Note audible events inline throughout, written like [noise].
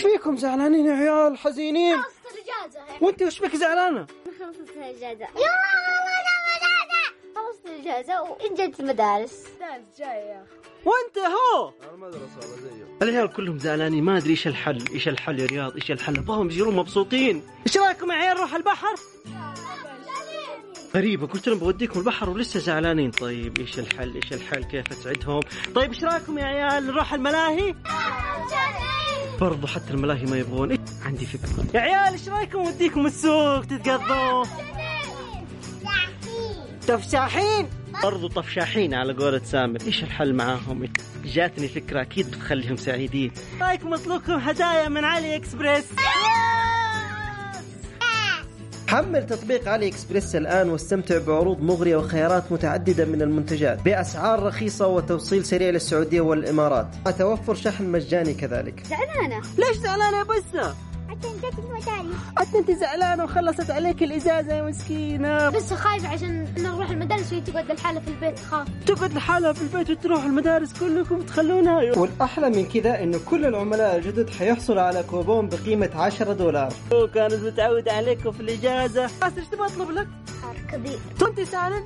إيش فيكم زعلانين يا عيال حزينين؟ خلصت الاجازه وانت وش بك زعلانة؟ [laughs] خلصت الاجازه يلا الاجازه خلصت الاجازه واجت المدارس. مدارس جاي يا أخي. وانت هو؟ المدرسة ولا زيه العيال كلهم زعلانين ما أدري إيش الحل إيش الحل يا رياض إيش الحل؟ ابغاهم يصيرون مبسوطين. إيش رأيكم يا عيال؟ نروح البحر؟ غريبة قلت لهم بوديكم البحر ولسه زعلانين. طيب إيش الحل إيش الحل؟ كيف أسعدهم؟ طيب إيش رأيكم يا عيال؟ نروح الملاهي؟ برضو حتى الملاهي ما يبغون. إيه؟ عندي فكرة. يا عيال إيش رأيكم أوديكم السوق تتقضوا تفشاحين برضو طفشاحين على قولة سامر. إيش الحل معاهم؟ جاتني فكرة أكيد بتخليهم سعيدين. رأيكم اطلبكم هدايا من علي إكسبريس؟ حمل تطبيق علي إكسبريس الآن واستمتع بعروض مغرية وخيارات متعددة من المنتجات بأسعار رخيصة وتوصيل سريع للسعودية والإمارات. وتوفر شحن مجاني كذلك. زعلانة. ليش زعلانة يا جت المدارس حتى أنت زعلانة وخلصت عليك الإزازة يا مسكينة. بس خايفه عشان نروح المدارس وهي تقعد لحالها في البيت خاف. تقعد لحالها في البيت وتروح المدارس كلكم تخلونها والأحلى من كذا إنه كل العملاء الجدد حيحصلوا على كوبون بقيمة 10 دولار. وكانت متعودة عليكم في الإجازة. بس إيش تبغى أطلب لك؟ بحر كبير. أنت سالم؟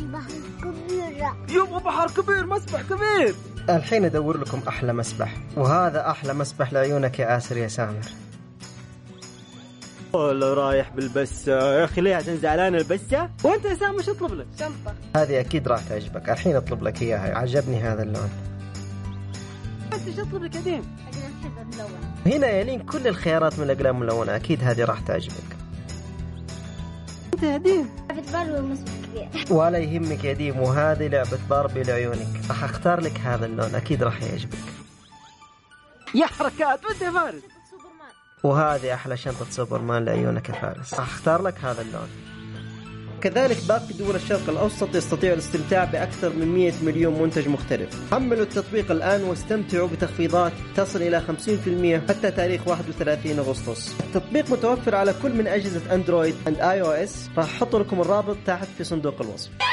بحر كبير. يبغى بحر كبير مسبح كبير. الحين أدور لكم أحلى مسبح وهذا أحلى مسبح لعيونك يا آسر يا سامر. والله رايح بالبسة؟ يا أخي ليه عشان زعلان البسة؟ وأنت يا سامر وش اطلب لك؟ شنطة. هذه أكيد راح تعجبك. الحين أطلب لك إياها. عجبني هذا اللون. انت إيش اطلب لك يا ديم؟ احب الملون هنا يلين كل الخيارات من الأقلام الملونة أكيد هذه راح تعجبك. أنت يا ديم لعبة باربي كبير. ولا يهمك يا ديم وهذه لعبة باربي لعيونك راح أختار لك هذا اللون. أكيد راح يعجبك. يا حركات وأنت يا فارس. وهذه أحلى شنطة سوبرمان لعيونك يا فارس راح أختار لك هذا اللون كذلك باقي دول الشرق الأوسط يستطيعوا الاستمتاع بأكثر من 100 مليون منتج مختلف. حملوا التطبيق الآن واستمتعوا بتخفيضات تصل إلى 50% حتى تاريخ 31 أغسطس. التطبيق متوفر على كل من أجهزة Android and iOS، راح أحط لكم الرابط تحت في صندوق الوصف.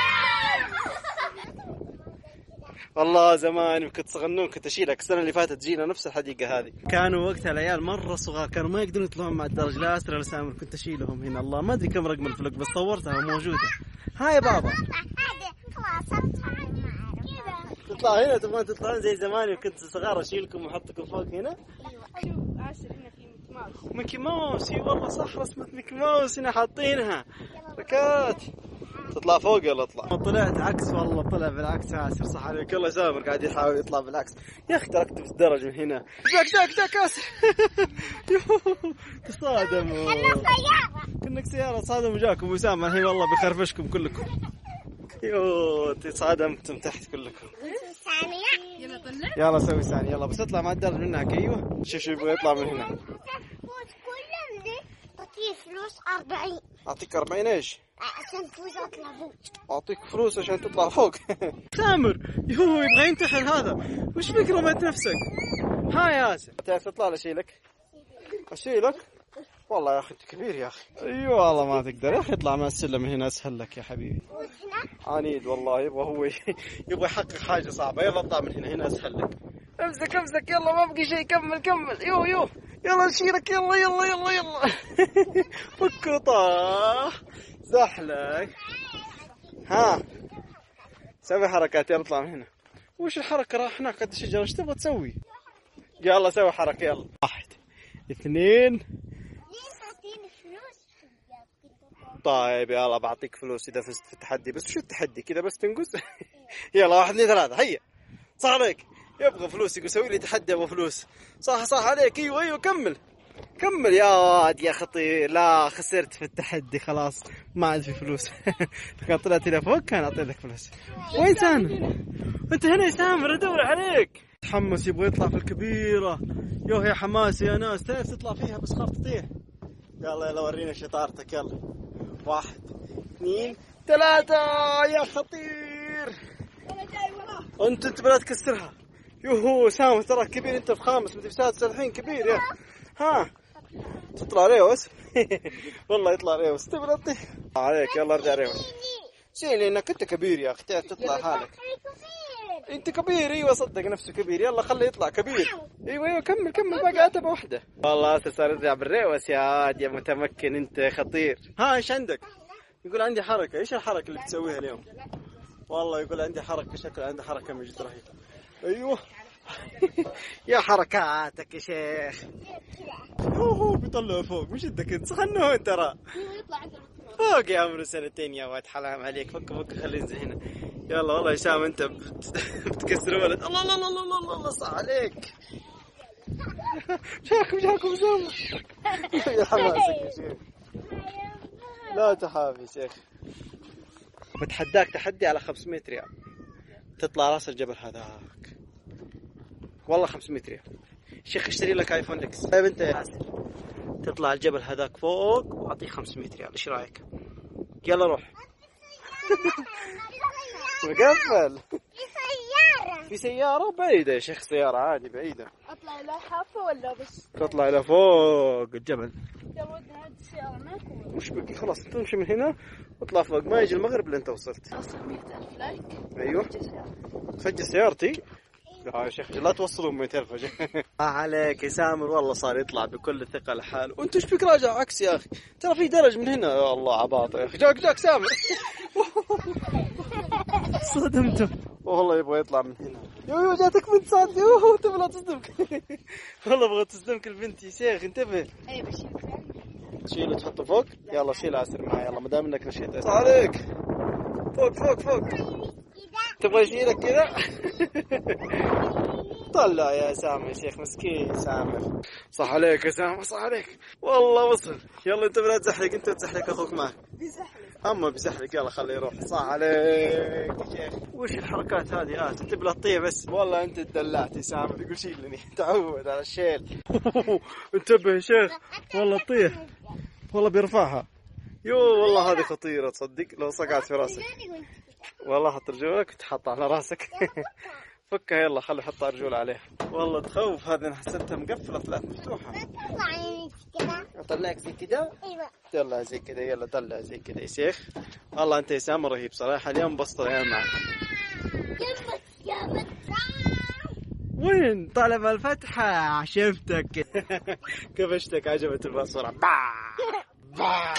والله زمان كنت صغنون كنت اشيلك السنة اللي فاتت جينا نفس الحديقة هذه. كانوا وقتها العيال مرة صغار كانوا ما يقدرون يطلعون مع الدرج لا اسر ولا سامر كنت أشيلهم هنا. الله ما أدري كم رقم الفلوق بس صورتها موجودة. ها يا بابا. تطلع هنا تبغون تطلعون زي زمان يوم كنت صغار أشيلكم وأحطكم فوق هنا؟ شوف عاشر هنا في ميكي ماوس. ميكي ماوس؟ إي والله صح رسمة ميكي ماوس هنا حاطينها. ركات. تطلع فوق يلا اطلع؟ طلعت عكس والله طلع بالعكس عاسر صح عليك. الله سامر قاعد يحاول يطلع بالعكس. يا أخي تركت في الدرج من هنا. جاك جاك جاك اسر [laughs] يوه، تصادموا. كأنك سيارة تصادم وجاكم وسام الحين والله بخرفشكم كلكم. يوه تصادمتم تحت كلكم. يلا طلع يلا سوي ثاني يلا بس اطلع مع الدرج من هناك أيوه. شوف شو يبغى يطلع من هنا؟ كلهم دي تعطيه فلوس 40 أعطيك 40 إيش؟ عشان تفوز أطلع فوق. أعطيك فلوس عشان تطلع فوق. [laughs] سامر يهو يبغى ينتحر هذا. وش فيك رميت نفسك؟ ها يا ياسر تعرف تطلع أشيلك؟ أشيلك؟ والله يا أخي أنت كبير يا أخي. أي والله ما تقدر. يا أخي اطلع من السلم هنا أسهل لك يا حبيبي. عنيد والله يبغى هو [laughs] يبغى يحقق حاجة صعبة. يلا اطلع من هنا هنا أسهل لك. امسك امسك. يلا ما بقي شيء. كمل كمل. يو يو. يلا نشيلك يلا يلا يلا يلا. [laughs] فك وطاح زحلك ها. سوي حركات يلا اطلع من هنا. وش الحركة؟ راح هناك قد الشجرة إيش تبغى تسوي؟ يلا سوي حركة يلا. واحد اثنين. طيب يلا بعطيك فلوس إذا فزت في التحدي. بس شو التحدي؟ كذا بس تنقز [laughs] يلا واحد اثنين ثلاثة. هيا. صح عليك. يبغى فلوس يقول سوي لي تحدي أبغى فلوس. صح صح عليك. إيوه إيوه كمل. كمل يا واد يا خطير لا خسرت في التحدي خلاص. ما عاد في فلوس. [laughs] لو كان طلعت إلى فوق كان أعطيتك فلوس. وين سامر؟ أنت هنا يا سامر أدور عليك. تحمس يبغى يطلع في الكبيرة. يوه يا حماس يا ناس. تعرف تطلع فيها بس خاف تطيح. يلا يلا ورينا شطارتك يلا. واحد اثنين ثلاثة. يا خطير. أنت أنت بلا تكسرها. يوهو سامر ترى كبير أنت في خامس انت في سادس الحين كبير يا. ها. تطلع ريوس [laughs] والله يطلع ريوس تبغى تطيح عليك يلا ارجع ريوس شيل انك انت كبير يا أخي تعرف تطلع حالك. انت كبير أيوه صدق نفسه كبير. يلا خليه يطلع كبير. أيوه أيوه كمل كمل باقي عتبه واحدة والله أساس صار يرجع بالريوس يا واد يا متمكن انت خطير. ها إيش عندك؟ يقول عندي حركة. إيش الحركة اللي بتسويها اليوم؟ والله يقول عندي حركة شكل عندي حركة من جد رهيب. أيوه. يا حركاتك يا شيخ. اوه بيطلع فوق مش انت كنت سخنون ترى. فوق يا عمره سنتين يا واد حرام عليك. فك فك خليه ينزل هنا يلا والله هشام انت بت- بتكسر ولد. الله الله الله الله الله, الله صح عليك. شاكم شاكم شاكم يا حماسك يا شيخ. لا تخاف يا شيخ. بتحداك تحدي على 500 ريال تطلع راس الجبل هذاك. والله 500 ريال. شيخ اشتري لك iPhone X طيب انت. يا ياسر تطلع الجبل هذاك فوق واعطيك 500 ريال. إيش رأيك؟ يلا روح. [laughs] مقفل. في سيارة. بعيدة يا شيخ سيارة عادي بعيدة. أطلع إلى حافه ولا بس؟ تطلع إلى فوق الجبل. مش بك خلاص تمشي من هنا واطلع فوق. ما يجي المغرب اللي أنت وصلت. أصلا 100000 لايك. أيوه. تفجر سيارتي. لا يا شيخ لا توصلوا 200 فجأة. [laughs] عليك يا سامر والله صار يطلع بكل ثقة لحاله وانت إيش بك راجع عكس يا أخي؟ ترى في درج من هنا. يا الله عباطة يا أخي. جاك جاك سامر. [laughs] صدمته والله يبغى يطلع من هنا. يو يو جاتك بنت صاد يو انتبه لا تصدمك. [laughs] والله أبغى تصدمك البنت يا شيخ. انتبه. اي بشيل شيله تحطه فوق. يلا شيل عسر معي يلا ما دام انك نشيت عليك. فوق فوق فوق. تبغى يشيلك كذا؟ [laughs] طلع يا سامر يا شيخ مسكين سامر. صح عليك يا سامر صح عليك. والله وصل. يلا انت لا تزحلق انت تزحلق أخوك معك. اما بزحلق يلا خليه يروح. صح عليك يا شيخ. وش الحركات هذه؟ آه انت بلا تطيع بس. والله انت تدلعت يا سامر. يقول شيلني تعود على الشيل. [laughs] انتبه يا شيخ. والله تطيح والله بيرفعها. يو والله هذه خطيرة تصدق؟ لو صقعت في راسك. والله حط رجولك وتحط على راسك. [laughs] فكها يلا خلي حط رجول عليها والله تخوف هذه أنا حسبتها مقفلة طلعت مفتوحة. اطلعك زي كذا. طلع زي كذا؟ يلا طلع زي كذا يا شيخ. والله أنت يا سامر رهيب صراحة اليوم بسط العيال معك وين؟ طالب الفتحة شفتك. [laughs] كفشتك عجبت البصرة [laughs] با با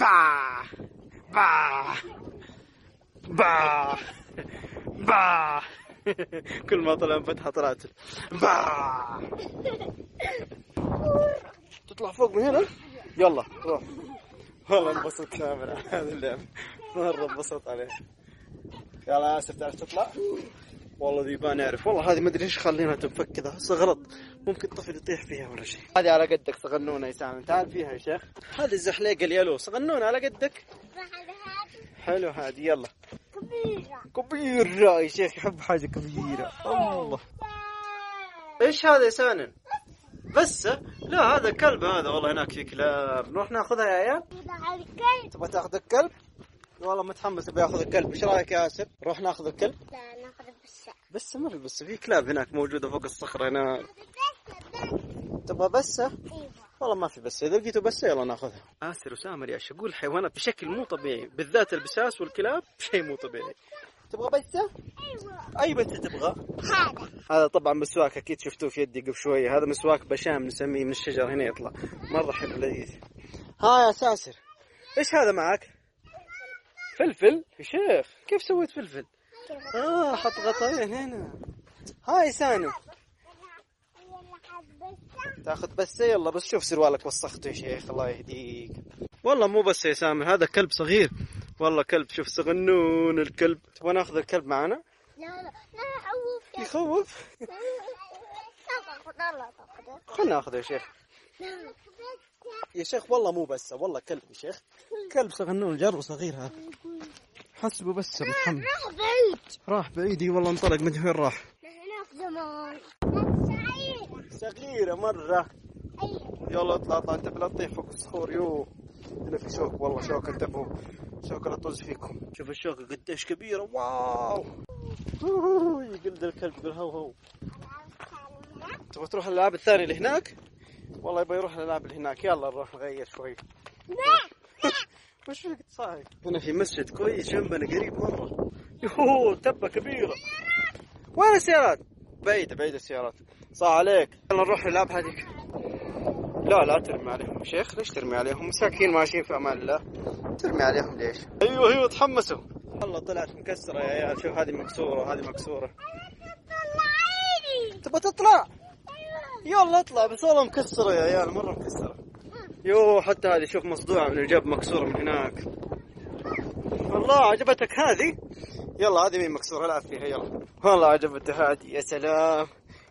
با با. با با كل ما طلع فتحة طلعت. با تطلع فوق من هنا؟ يلا روح. والله انبسطت كامل على هذا اللعب مرة انبسطت عليه. يلا آسف تعرف تطلع؟ والله ذيبان يعرف والله هذه ما أدري إيش خلينا تنفك كذا. هسه غلط ممكن طفل يطيح فيها ولا شيء. هذه على قدك صغنونة يا سامي. تعال فيها يا شيخ. هذه الزحليقة اليالو صغنونة على قدك. حلو هذه. يلا. كبيرة يا شيخ يحب حاجة كبيرة الله إيش هذا يا سانن؟ بس لا هذا كلب هذا والله هناك في كلاب نروح ناخذها يا عيال تبغى تاخذ الكلب؟ والله متحمس بياخذ الكلب إيش رأيك يا آسف؟ نروح ناخذ الكلب؟ بس ما في بس في كلاب هناك موجودة فوق الصخرة هنا تبغى بسة؟ والله ما في بس إذا لقيتوا بس يلا ناخذها. آسر وسامر يا أقول حيوانات بشكل مو طبيعي بالذات البساس والكلاب شيء مو طبيعي. تبغى بسه؟ أي بسه تبغى؟ هذا. هذا طبعا مسواك أكيد شفتوه في يدي قبل شوية. هذا مسواك بشام نسميه من الشجر هنا يطلع. مرة حلو لذيذ ها يا ساسر إيش هذا معك؟ فلفل؟ يا شيخ كيف سويت فلفل؟ آه حط غطاين هنا. هاي سانو. تاخذ بس يلا بس شوف سروالك وسخته يا شيخ الله يهديك. والله مو بس يا سامر هذا كلب صغير. والله كلب شوف صغنون الكلب. تبغى ناخذ الكلب معنا؟ لا لا لا يخوف. تاخذ خلنا ناخذه يا شيخ. يا شيخ والله مو بس والله كلب يا شيخ. كلب صغنون جر صغير هذا. حسبه بس راح بعيد. راح بعيد والله انطلق من وين راح؟ هنا في زمان صغيرة مرة. أيوة يلا اطلع اطلع انت بلا تطيح فوق الصخور يو. هنا في شوك والله شوك انتبهوا شوك لا طز فيكم. شوف الشوكة قديش كبيرة. واو. يقلد الكلب يقول هو هو تبغى تروح الالعاب الثانية اللي هناك؟ والله يبغى يروح الالعاب اللي هناك. يلا نروح نغير شوي. [laughs] وش فيك تصاحي؟ هنا في مسجد كويس جنبنا قريب مرة. يوه تبة كبيرة. وين السيارات؟ بعيدة بعيدة السيارات. صح عليك. يلا نروح نلعب هذيك. لا لا ترمي عليهم شيخ. ليش ترمي عليهم؟ مساكين ماشيين في أمان الله. ترمي عليهم ليش؟ أيوه أيوه تحمسوا. والله طلعت مكسرة يا عيال. شوف هذه مكسورة وهذه مكسورة. تبغى تطلع؟ يلا اطلع بس والله مكسرة يا عيال مرة مكسرة. يو حتى هذه شوف مصدوعة من الجنب مكسورة من هناك. والله عجبتك هذه؟ يلا هذه مين مكسورة؟ العب فيها يلا. والله عجبتك هذه يا سلام.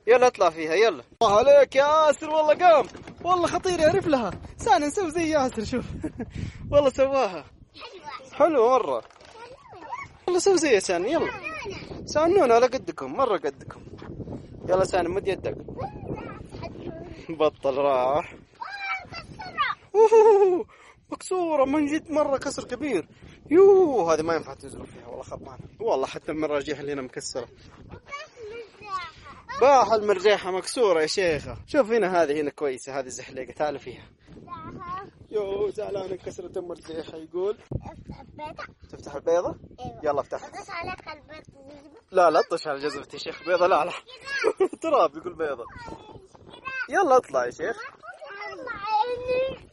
يلا اطلع فيها يلا. الله عليك يا ياسر والله قام. والله خطير يعرف لها. سان نسوي زي ياسر شوف. [laughs] والله سواها. حلوة مرة. والله سوي زي سان يلا. سانون على قدكم مرة قدكم. يلا سان مد يدك. بطل راح. مكسورة من جد مرة كسر كبير. يو هذه ما ينفع تنزلوا فيها والله خربانة والله حتى المراجيح اللي هنا مكسرة. باح المرجيحة مكسورة يا شيخة. شوف هنا هذه هنا كويسة هذه زحليقة تعال فيها. يو زعلان انكسرت المرجيحة يقول. تفتح البيضة؟ يلا افتح. بس عليك البيت لا لا اطش على جزمتي يا شيخ بيضة لا لا. [laughs] تراب يقول بيضة. يلا اطلع يا شيخ.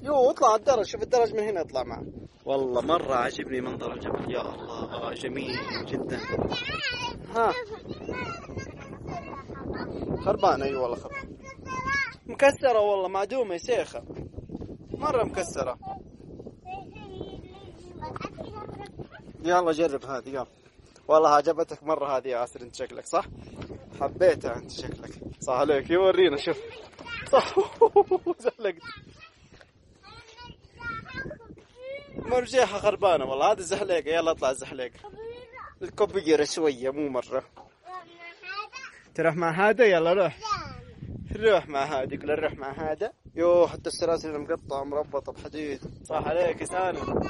يو اطلع على الدرج شوف الدرج من هنا اطلع معه. والله مرة عجبني منظر الجبل. يا الله جميل جدا. ها. خربانة أي والله خربانة مكسرة والله معدومة يا شيخة. مرة مكسرة. يلا جرب هذه يلا. والله عجبتك مرة هذه يا ياسر أنت شكلك صح؟ حبيتها أنت شكلك. صح عليك يورينا شوف. صح. [laughs] زلقت. مرجيحة خربانة والله هذه زحليقة. يلا اطلع الزحليقة الكبيرة شوية مو مرة. تروح مع هذا يلا روح. روح مع هذا يقول نروح مع هذا يو حتى السلاسل المقطعة مربطة بحديد. صح عليك يا سالم